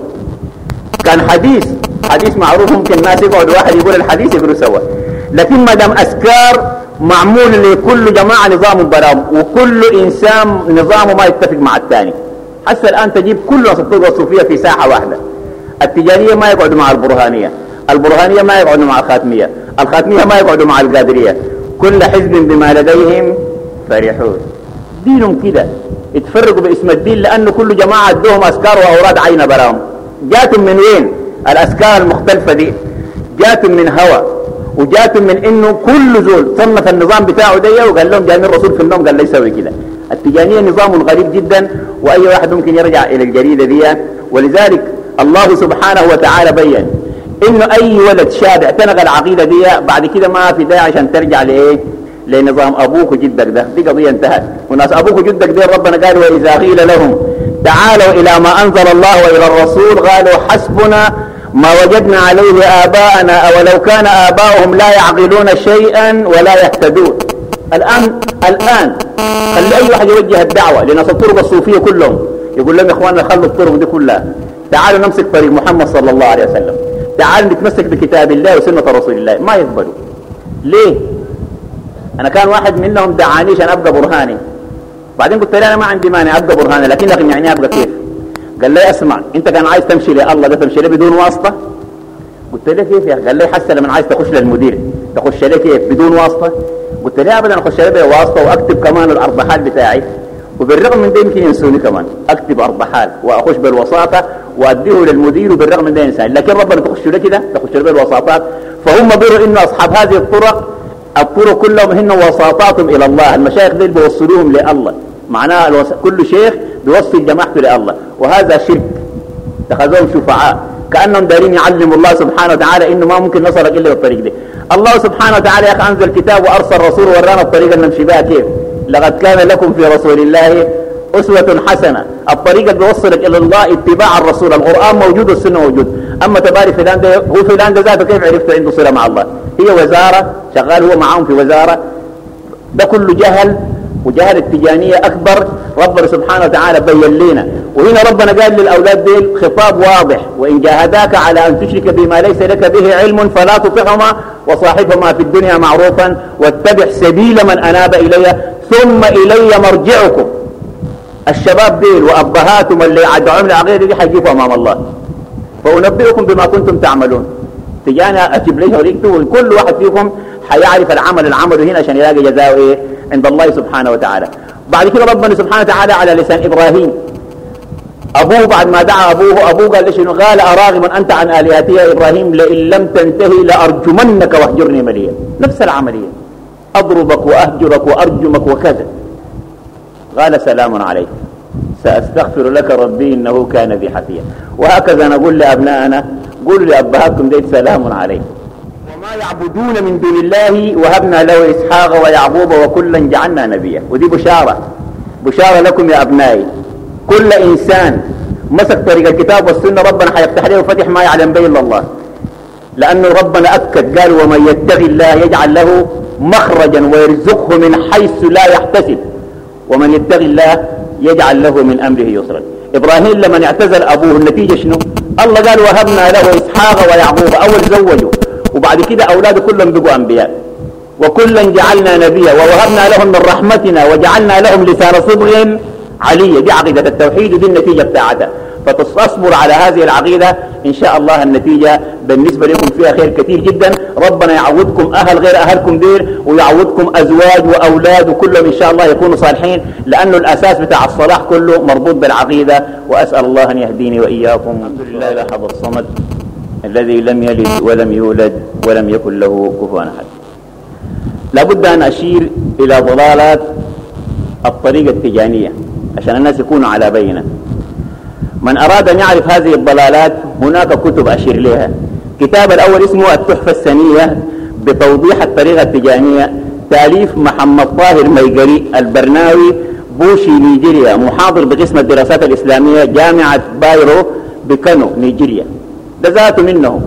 كان حديث حديث معروف ممكن الناس يقعد واحد يقول الحديث يقروا سوا لكن ما دام أذكار معمول لكل جماعة نظام برام وكل إنسان نظامه ما يتفق مع الثاني. حتى الآن تجيب كل الطرق الصوفية في ساحة واحدة. التجارية ما يقعدوا مع البرهانية. البرهانية ما يقعدوا مع الخاتمية. الخاتمية ما يقعدوا مع القادرية. كل حزب بما لديهم فرحون. دينهم كده. يتفرقوا باسم الدين لأنه كل جماعة ادوهم أسكار وأوراد عين براهم. جاتهم من وين؟ الأسكار المختلفة دي. جاتهم من هوى وجاتهم من إنه كل زول صنف النظام بتاعه ده وقال لهم من الرسول في النوم قال لي يسوي كده. التجانية نظام غريب جدا وأي واحد ممكن يرجع إلى الجريدة دي. ولذلك الله سبحانه وتعالى بين. إنه أي ولد شاب اعتنق العقيدة دي بعد كده ما في داعي عشان ترجع لإيه؟ لنظام أبوك وجدك ده. دي قضية انتهت. وناس أبوك وجدك دي ربنا قال وإذا قيل لهم تعالوا إلى ما أنزل الله وإلى الرسول قالوا حسبنا ما وجدنا عليه آباءنا أولو كان آباؤهم لا يعقلون شيئا ولا يهتدون. الآن الآن خلي أي واحد يوجه الدعوة لناس الطرق الصوفية كلهم. يقول لهم يا إخواننا خلوا الطرق دي كلها. تعالوا نمسك طريق محمد صلى الله عليه وسلم. تعالوا نتمسك بكتاب الله وسنة رسول الله. ما يقبلوا. ليه؟ أنا كان واحد منهم دعاني عشان أبقى برهاني. بعدين قلت له أنا ما عندي مانع أبقى برهاني لكن يعني أبقى كيف؟ قال لي اسمع أنت كان عايز تمشي لله ده تمشي له بدون واسطة؟ قلت له كيف يا قال لي حسن لما عايز تخش للمدير. تخش له كيف؟ بدون واسطة؟ قلت له ابدا أخش له بواسطة وأكتب كمان الأرض حال بتاعي. وبالرغم من ده يمكن ينسوني كمان. أكتب ارض حال واخش واديه للمدير وبالرغم من ده ينساني لكن ربنا تخش له كده تخش له بالوساطات. فهم بروا إنه أصحاب هذه الطرق الطرق كلهم هن وساطاتهم إلى الله. المشايخ دول بيوصلوهم لله. معناها. كل شيخ بيوصل جماعته لله. وهذا شرك. اتخذوهم شفعاء. كأنهم دارين يعلموا الله سبحانه وتعالى إنه ما ممكن نصلك إلا بالطريق ده الله سبحانه وتعالى يا أخي أنزل كتاب وأرسل رسول ورانا الطريقة اللي نمشي بها كيف؟ لقد كان لكم في رسول الله أسوة حسنة. الطريقة اللي بيوصلك إلى الله اتباع الرسول. القرآن موجود والسنة موجود. أما تبارك فلان ده هو فلان ده ذاته كيف عرفت عنده صلة مع الله؟ هي وزارة شغال هو معاهم في وزارة. ده كله جهل وجهل التجانية أكبر. ربنا سبحانه وتعالى بين لنا وهنا ربنا قال للأولاد ديل خطاب واضح. وإن جاهداك على أن تشرك بما ليس لك به علم فلا تطعهما وصاحبهما في الدنيا معروفا. واتبع سبيل من أناب إلي ثم إلي مرجعكم. الشباب ديل وأبهاتهم اللي عدعوا من العقيدة دي حيجيبوا أمام الله. فأنبئكم بما كنتم تعملون. تجانا أجيب لي وريكتو وكل واحد فيكم حيعرف العمل العمل هنا عشان يلاقي جزاءه إيه عند الله سبحانه وتعالى. بعد كده ربنا سبحانه وتعالى على لسان إبراهيم. أبوه بعد ما دعا أبوه أبوه قال ليش قال أراغب أنت عن آلهتي يا إبراهيم؟ لئن لم تنتهي لأرجمنك واهجرني مليا. نفس العملية. أضربك وأهجرك وأرجمك وكذا. قال سلام عليك سأستغفر لك ربي إنه كان بي حفيا وهكذا نقول لأبنائنا قولوا لأبهاتكم ديت سلام عليك وما يعبدون من دون الله وهبنا له إسحاق ويعقوب وكلا جعلنا نبيا. ودي بشارة. بشارة لكم يا أبنائي. كل إنسان مسك طريق الكتاب والسنة ربنا حيفتح له فتح ما يعلم به إلا الله. لأنه ربنا أكد قال ومن يتقي الله يجعل له مخرجا ويرزقه من حيث لا يحتسب. ومن يتقي الله يجعل له من أمره يسرا. إبراهيم لما اعتزل أبوه النتيجة شنو؟ الله قال وهبنا له إسحاق ويعقوب أول زوجوا وبعد كده أولاده كلهم بقوا أنبياء. وكلا جعلنا نبيا ووهبنا لهم من رحمتنا وجعلنا لهم لسان صبغ عليا دي عقيدة التوحيد ودي النتيجة بتاعتها. فتصبر على هذه العقيدة إن شاء الله النتيجة بالنسبة لكم فيها خير كثير جدا. ربنا يعودكم أهل غير أهلكم دير ويعودكم أزواج وأولاد وكلهم إن شاء الله يكونوا صالحين لأنه الأساس بتاع الصلاح كله مربوط بالعقيدة. وأسأل الله أن يهديني وإياكم. الحمد لله الأحد الصمد الذي لم يلد ولم يولد ولم يكن له كفوا أحد. لابد أن أشير إلى ضلالات الطريقة التجانية عشان الناس يكونوا على بينة. من أراد أن يعرف هذه الضلالات هناك كتب أشير لها كتاب الأول اسمه التحفة السنية بتوضيح الطريقة التجانية تأليف محمد طاهر ميقري البرناوي بوشي نيجيريا. محاضر بقسم الدراسات الإسلامية جامعة بايرو بكانو نيجيريا. ده ذاته منه.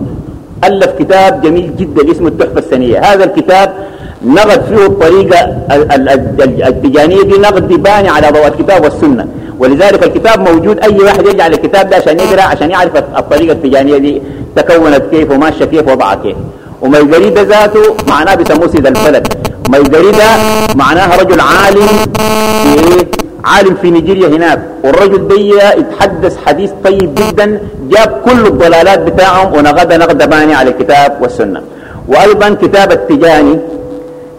ألف كتاب جميل جدا اسمه التحفة السنية. هذا الكتاب نقد فيه الطريقة التجانية دي نقد باني على ضوء الكتاب والسنة. ولذلك الكتاب موجود أي واحد يجعل الكتاب ده عشان يقرأ عشان يعرف الطريقة التجانية دي تكونت كيف وماشية كيف وضعها كيف. وميقري ده ذاته معناه بيسموه سيد البلد. ميقري ده معناها رجل عالم في عالم في نيجيريا هناك. والرجل ده يتحدث حديث طيب جدا جاب كل الضلالات بتاعهم ونقد نقد باني على الكتاب والسنة. وأيضا كتاب التجاني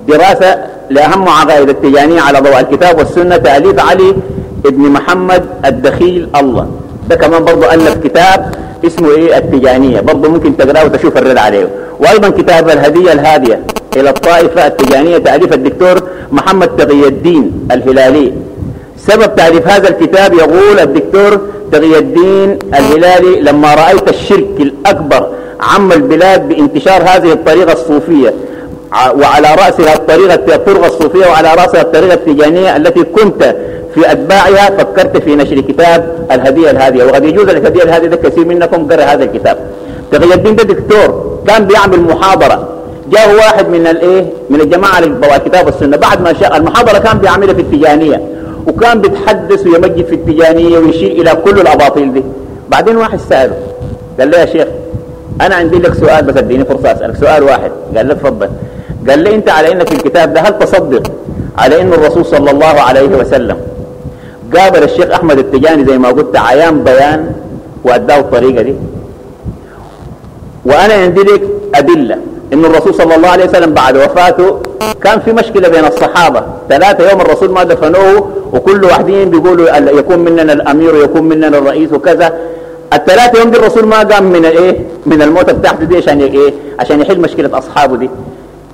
دراسة لأهم عقائد التجانية على ضوء الكتاب والسنة تأليف علي ابن محمد الدخيل الله. ده كمان برضه ألف كتاب اسمه إيه؟ التجانية. برضه ممكن تقرأه وتشوف الرد عليه. وأيضا كتاب الهدية الهادية إلى الطائفة التجانية تأليف الدكتور محمد تقي الدين الهلالي. سبب تأليف هذا الكتاب يقول الدكتور تقي الدين الهلالي لما رأيت الشرك الأكبر عم البلاد بانتشار هذه الطريقة الصوفية وعلى رأسها الطريقة الطرقة الصوفية وعلى رأسها الطريقة التجانية التي كنت في أتباعها فكرت في نشر كتاب الهدية الهادية. وقد يجوز الهدية الهادية ده كثير منكم قرأ هذا الكتاب. تغير الدين ده دكتور كان بيعمل محاضرة. جاء واحد من الايه من الجماعة الكتاب والسنة بعد ما شاء المحاضرة كان بيعملها في التجانية. وكان بيتحدث ويمجد في التجانية ويشير إلى كل الأباطيل دي. بعدين واحد سأله قال له يا شيخ أنا عندي لك سؤال بس أديني فرصة أسألك. سؤال واحد. قال له تفضل. قال لي أنت على إنك في الكتاب ده هل تصدق على إن الرسول صلى الله عليه وسلم قابل الشيخ أحمد التجاني زي ما قلت عيان بيان وأداه الطريقة دي. وأنا عندي لك أدلة إن الرسول صلى الله عليه وسلم بعد وفاته كان في مشكلة بين الصحابة. ثلاثة يوم الرسول ما دفنوه وكل واحدين بيقولوا يكون مننا الأمير ويكون مننا الرئيس وكذا. الثلاثة يوم دي الرسول ما قام من الايه من الموت بتاعته دي عشان إيه؟ عشان يحل مشكلة أصحابه دي.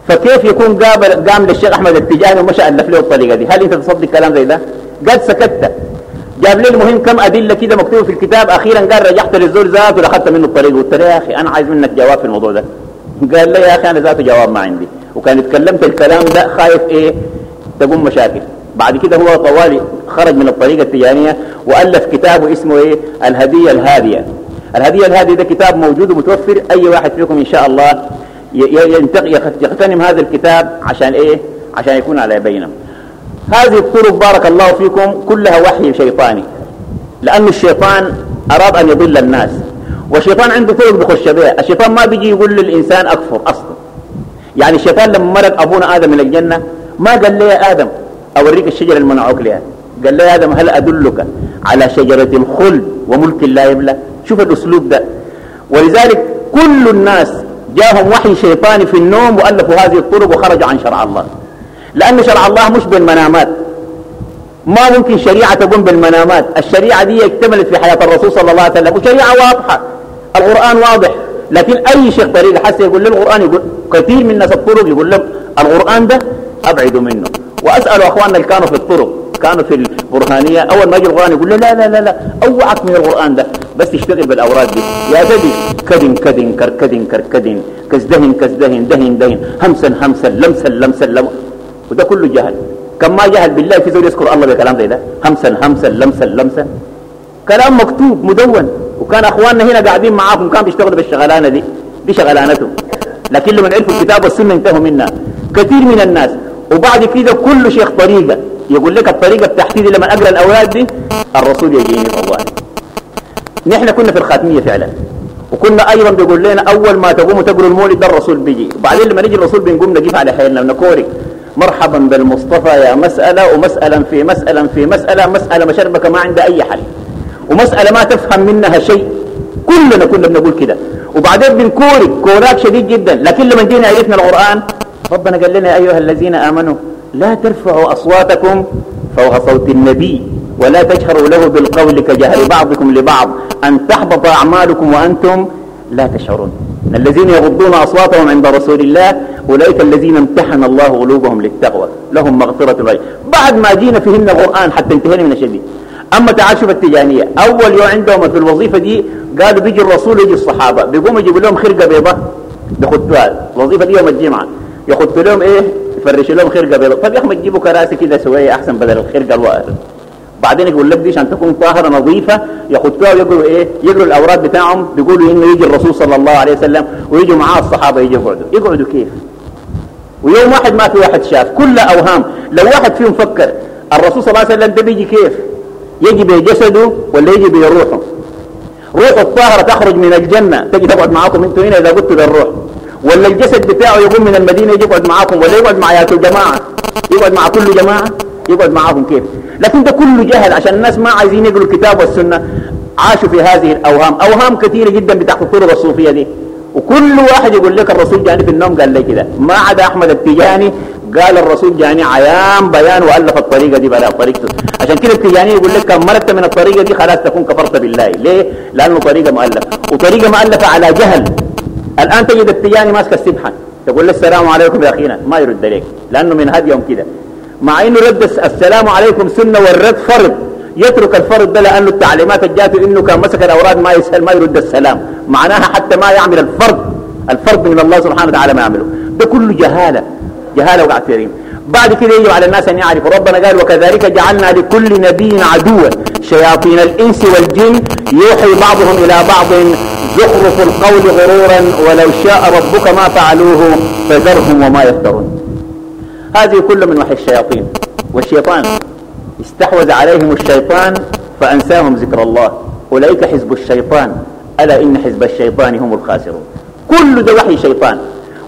فكيف يكون قابل قام للشيخ أحمد التجاني ومشى ألف له الطريقة دي؟ هل أنت تصدق كلام زي ده؟ قد سكت جاب لي المهم كم أدلة كده مكتوبة في الكتاب. أخيرا قال رجعت للزول ذاته ولأخذت منه الطريق قلت له يا أخي أنا عايز منك جواب في الموضوع ده. قال لي يا أخي أنا ذاته جواب ما عندي. وكان اتكلمت الكلام ده خايف إيه؟ تقوم مشاكل. بعد كده هو طوالي خرج من الطريقة التجانية وألف كتابه اسمه إيه؟ الهدية الهادية. الهدية الهادية ده كتاب موجود ومتوفر. أي واحد فيكم إن شاء الله يغتنم هذا الكتاب عشان إيه؟ عشان يكون على بينه. هذه الطرق بارك الله فيكم كلها وحي شيطاني. لأن الشيطان أراد أن يضل الناس. والشيطان عنده طرق بخش بها. الشيطان ما بيجي يقول للإنسان أكفر أصلا. يعني الشيطان لما مرق أبونا آدم من الجنة ما قال لي يا آدم أوريك الشجرة اللي منعوك لها قال لي يا آدم هل أدلك على شجرة الخلد وملك لا يبلى؟ شوف الأسلوب ده. ولذلك كل الناس جاهم وحي شيطاني في النوم وألفوا هذه الطرق وخرجوا عن شرع الله. لأن شرع الله مش بالمنامات. ما ممكن شريعة تقوم بالمنامات. الشريعة دي اكتملت في حياة الرسول صلى الله عليه وسلم وشريعة واضحة. القرآن واضح. لكن أي شيخ طريقة حتى يقول للقرآن يقول كثير من الناس الطرق يقول لهم القرآن ده أبعدوا منه. وأسأل أخواننا اللي كانوا في الطرق. كانوا في البرهانية أول ما يجي القرآن يقول لا لا لا لا أوعك من القرآن ده. بس تشتغل بالأوراد دي. يا ددي كدن كدن كركدن كركدن كزدهن كزدهن دهن دهن. همسا همسا لمسا لمسا لم. وده كله جهل. كم ما جهل بالله في زول يذكر الله بكلام زي ده. همسا همسا لمسا لمسا كلام مكتوب مدون. وكان أخواننا هنا قاعدين معاكم كانوا بيشتغلوا بالشغلانة دي. دي شغلانتهم. لكن لما عرفوا الكتاب والسنة انتهوا منها. كثير من الناس. وبعد كده كل شيخ طريقة. يقول لك الطريقة بتاعتي دي لما أقرأ الأولاد دي الرسول يجيني طوال نحن كنا في الخاتمية فعلا. وكنا أيضا بيقول لنا أول ما تقوموا تقروا المولد ده الرسول بيجي. وبعدين لما نجي الرسول بنقوم نجيب على حيلنا ونكورك مرحبا بالمصطفى يا مسألة ومسألة في مسألة في مسألة مسألة مشربك ما عندها أي حل. ومسألة ما تفهم منها شيء. كلنا كنا بنقول كده. وبعدين بنكورك كوراك شديد جدا. لكن لما جينا عرفنا القرآن ربنا قال لنا يا أيها الذين آمنوا لا ترفعوا أصواتكم فوق صوت النبي ولا تجهروا له بالقول كجهر بعضكم لبعض. أن تحبط أعمالكم وأنتم لا تشعرون. الذين يغضون أصواتهم عند رسول الله أولئك الذين امتحن الله قلوبهم للتقوى. لهم مغفرة غير بعد ما جينا فيهن القرآن حتى انتهينا من الشديد أما تعال شوف التجانية. أول يوم عندهم في الوظيفة دي قالوا بيجي الرسول يجي الصحابة. بيقوموا يجيبوا لهم خرقة بيضاء بخطوها الوظيفة دي يوم الجمعة. يخطوا لهم إيه؟ يفرشوا لهم خرقة بيضاء طب يا ما تجيبوا كراسي كده سوية أحسن بدل الخرقة الوقت بعدين يقول لك دي عشان تكون طاهرة نظيفة. يخطوها ويقروا إيه؟ يقروا الأوراد بتاعهم. بيقولوا إنه يجي الرسول صلى الله عليه وسلم ويجوا معاه الصحابة يجي يقعدوا. يقعدوا كيف؟ ويوم واحد ما في واحد شاف. كل أوهام. لو واحد فيهم فكر الرسول صلى الله عليه وسلم ده بيجي كيف؟ يجي بجسده ولا يجي بروحه؟ روح الطاهرة تخرج من الجنة. تجي تقعد معاكم أنتوا هنا إذا قلتوا للروح. ولا الجسد بتاعه يقوم من المدينة يجي يقعد معاكم ولا يقعد مع يا الجماعة يقعد مع كل جماعة؟ يقعد معاهم كيف؟ لكن ده كله جهل عشان الناس ما عايزين يقروا الكتاب والسنة. عاشوا في هذه الأوهام أوهام كثيرة جدا بتاعت الطرق الصوفية دي. وكل واحد يقول لك الرسول جاني في النوم قال لي كده. ما عدا أحمد التجاني قال الرسول جاني عيان بيان وألف الطريقة دي بلا طريقته عشان كده التجاني يقول لك كم مرت من الطريقة دي خلاص تكون كفرت بالله. ليه؟ لأنه طريقة مؤلفة. وطريقة مؤلفة على جهل. الآن تجد التجاني ماسك السبحة. تقول له السلام عليكم يا أخينا. ما يرد عليك. لأنه من هديهم كده. مع إنه رد السلام عليكم سنة والرد فرض. يترك الفرض ده لأنه التعليمات الجاته إنه كان مسك الأوراد ما يسأل ما يرد السلام. معناها حتى ما يعمل الفرض. الفرض من الله سبحانه وتعالى ما يعمله. ده كله جهالة. جهالة وقعت فيهم بعد كده يجب على الناس أن يعرفوا. ربنا قال وكذلك جعلنا لكل نبي عدوا. شياطين الإنس والجن يوحي بعضهم إلى بعض زخرف القول غرورا ولو شاء ربك ما فعلوه فذرهم وما يفترون. هذه كل من وحي الشياطين والشيطان استحوذ عليهم الشيطان فأنساهم ذكر الله. أولئك حزب الشيطان ألا إن حزب الشيطان هم الخاسرون. كل ده وحي شيطان.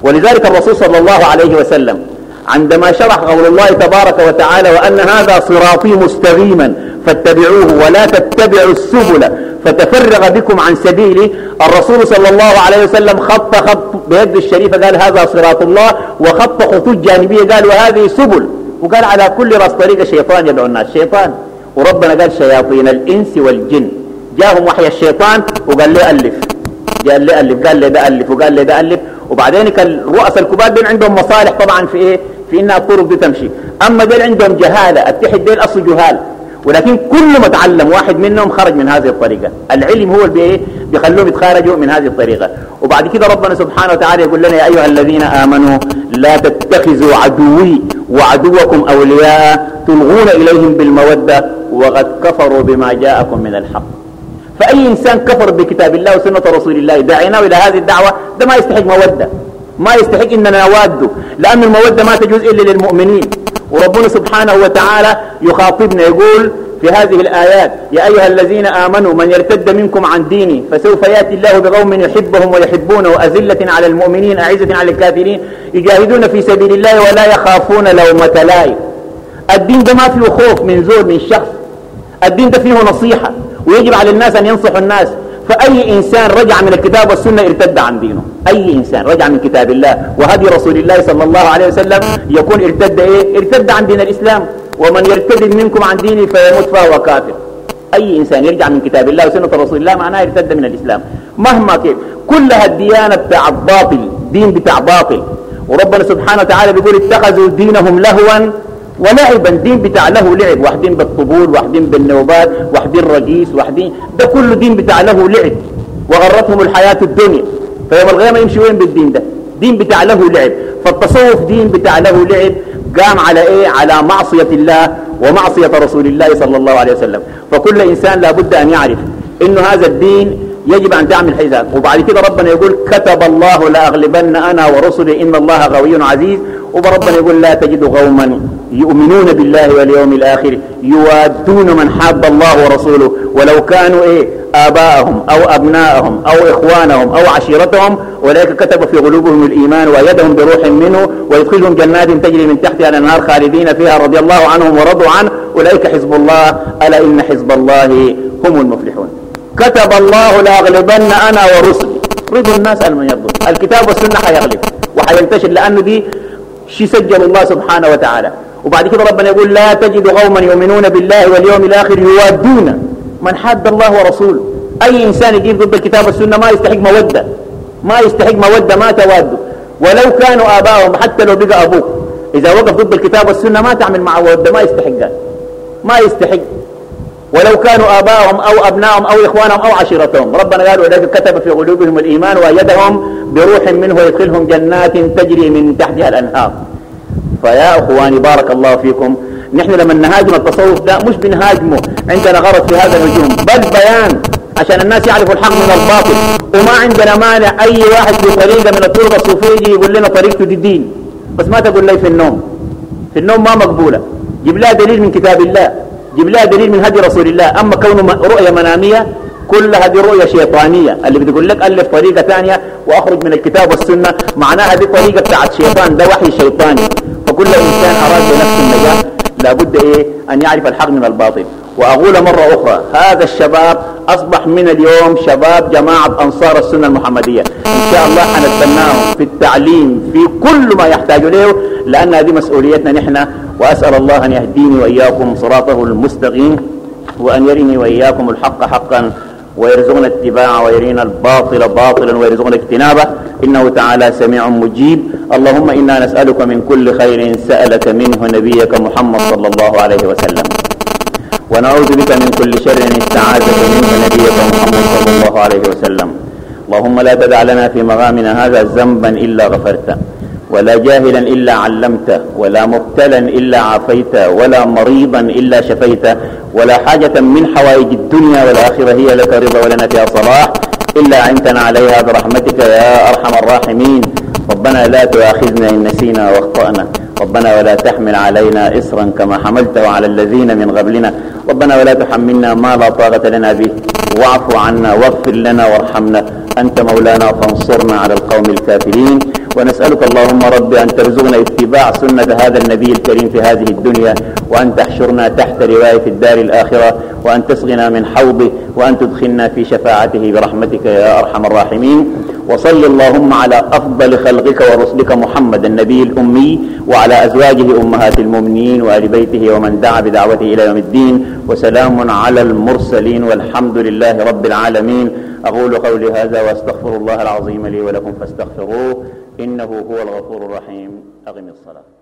ولذلك الرسول صلى الله عليه وسلم عندما شرح قول الله تبارك وتعالى وأن هذا صراطي مستقيما فاتبعوه ولا تتبعوا السبل فتفرغ بكم عن سبيله الرسول صلى الله عليه وسلم خط خط بيد الشريفة قال هذا صراط الله وخط خطوط جانبية قال وهذه سبل. وقال على كل راس طريقة شيطان يدعو الناس شيطان. وربنا قال شياطين الإنس والجن. جاهم وحي الشيطان وقال لي ألف. قال لي ألف قال لي ده ألف وقال لي ده ألف. وبعدين الرؤساء الكبار دول عندهم مصالح طبعا في إيه؟ في إنها الطرق دي تمشي. أما دول عندهم جهالة التحد دول أصل جهال. ولكن كل ما تعلم واحد منهم خرج من هذه الطريقة. العلم هو اللي بيخلوهم يتخارجوا من هذه الطريقة. وبعد كده ربنا سبحانه وتعالى يقول لنا يا أيها الذين آمنوا لا تتخذوا عدوي وعدوكم أولياء تلغون إليهم بالمودة وقد كفروا بما جاءكم من الحق. فأي إنسان كفر بكتاب الله وسنة رسول الله داعيناه إلى هذه الدعوة ده ما يستحق مودة. ما يستحق إننا نواده لأن المودة ما تجوز إلا للمؤمنين. وربنا سبحانه وتعالى يخاطبنا يقول في هذه الآيات يا أيها الذين آمنوا من يرتد منكم عن ديني فسوف يأتي الله بقوم يحبهم ويحبونه أذلة على المؤمنين أعزة على الكافرين يجاهدون في سبيل الله ولا يخافون لومة لائم. الدين ده ما فيه خوف من زور من شخص. الدين ده فيه نصيحة ويجب على الناس أن ينصحوا الناس. فأي إنسان رجع من الكتاب والسنة ارتد عن دينه. أي إنسان رجع من كتاب الله وهدي رسول الله صلى الله عليه وسلم يكون ارتد إيه؟ ارتد عن دين الإسلام. ومن يرتد منكم عن دينه فيموت فهو كافر. أي إنسان يرجع من كتاب الله وسنة رسول الله معناه ارتد من الإسلام. مهما كيف كلها الديانة بتاع باطل دين بتاع باطل. وربنا سبحانه وتعالى بيقول اتخذوا دينهم لهوا ولعبا دين بتاع له لعب. واحدين بالطبول واحدين بالنوبات واحدين رقيس واحدين ده كله دين بتاع له لعب. وغرتهم الحياة الدنيا. فيوم القيامة يمشي وين بالدين ده؟ دين بتاع له لعب. فالتصوف دين بتاع له لعب قام على إيه؟ على معصية الله ومعصية رسول الله صلى الله عليه وسلم. فكل إنسان لابد أن يعرف إنه هذا الدين يجب أن تعمل حساب وبعد كده ربنا يقول كتب الله لأغلبن أنا ورسلي إن الله قوي عزيز. وربنا يقول لا تجد قوما يؤمنون بالله واليوم الآخر يوادون من حاب الله ورسوله. ولو كانوا إيه؟ آباءهم أو أبناءهم أو إخوانهم أو عشيرتهم. أولئك كتب في قلوبهم الإيمان وأيدهم بروح منه ويدخلهم جنات تجري من تحتها الأنهار خالدين فيها رضي الله عنهم ورضوا عنه. أولئك حزب الله ألا إن حزب الله هم المفلحون. كتب الله لأغلبن أنا ورسلي. رضوا الناس من يرضوا الكتاب والسنة حيغلب. وحينتشر لأنه دي شي سجل الله سبحانه وتعالى. وبعد كده ربنا يقول لا تجد قوما يؤمنون بالله واليوم الآخر يوادون من حد الله ورسوله. أي إنسان يجيب ضد الكتاب والسنة ما يستحق مودة. ما يستحق مودة ما تواده ولو كانوا آبائهم حتى لو بقى أبوك. إذا وقف ضد الكتاب والسنة ما تعمل معه مودة ما يستحق ما يستحق. ولو كانوا آبائهم أو أبنائهم أو إخوانهم أو عشيرتهم. ربنا قال ولذلك كتب في قلوبهم الإيمان وأيدهم بروح منه ويدخلهم جنات تجري من تحتها الأنهار. فيا إخواني بارك الله فيكم. نحن لما نهاجم التصوف ده مش بنهاجمه. عندنا غرض في هذا الهجوم بل بيان عشان الناس يعرفوا الحق من الباطل. وما عندنا مانع أي واحد في طريقه من الطرق الصوفية يجي يقول لنا طريقته دي الدين. بس ما تقول لي في النوم. في النوم ما مقبولة. جيب لها دليل من كتاب الله. جيب لها دليل من هدي رسول الله. أما كونه رؤية منامية كل هذه رؤية شيطانية. اللي بتقول لك ألف طريقة ثانية وأخرج من الكتاب والسنة. معناها دي طريقة بتاعت شيطان ده وحي شيطاني. فكل إنسان أراد لنفسه النجاة لابد إيه؟ أن يعرف الحق من الباطل. وأقول مرة أخرى هذا الشباب أصبح من اليوم شباب جماعة أنصار السنة المحمدية. إن شاء الله حنتبناهم في التعليم في كل ما يحتاج له لأن هذه مسؤوليتنا نحن وأسأل الله أن يهديني وإياكم صراطه المستقيم وأن يرني وإياكم الحق حقا ويرزقنا اتباعه ويرينا الباطل باطلا ويرزقنا اجتنابه. إنه تعالى سميع مجيب. اللهم إنا نسألك من كل خير سألك منه نبيك محمد صلى الله عليه وسلم. ونعوذ بك من كل شر استعاذك منه نبيك محمد صلى الله عليه وسلم. اللهم لا تدع لنا في مغامنا هذا ذنبا إلا غفرته. ولا جاهلا إلا علمته ولا مبتلا إلا عافيته ولا مريضا إلا شفيته ولا حاجة من حوائج الدنيا والآخرة هي لك رضا ولنا فيها صلاح إلا عنتنا عليها برحمتك يا أرحم الراحمين. ربنا لا تؤاخذنا إن نسينا وأخطأنا ربنا ولا تحمل علينا إصرا كما حملته على الذين من قبلنا. ربنا ولا تحملنا ما لا طاقة لنا به. واعف عنا واغفر لنا وارحمنا. أنت مولانا فانصرنا على القوم الكافرين. ونسألك اللهم رب أن ترزقنا اتباع سنة هذا النبي الكريم في هذه الدنيا وأن تحشرنا تحت رواية الدار الآخرة وأن تسقنا من حوضه وأن تدخلنا في شفاعته برحمتك يا أرحم الراحمين. وصل اللهم على أفضل خلقك ورسلك محمد النبي الأمي وعلى أزواجه أمهات المؤمنين وآل بيته ومن دعا بدعوته إلى يوم الدين. وسلام على المرسلين والحمد لله رب العالمين. أقول قولي هذا وأستغفر الله العظيم لي ولكم فاستغفروه إنه هو الغفور الرحيم. أقم الصلاة.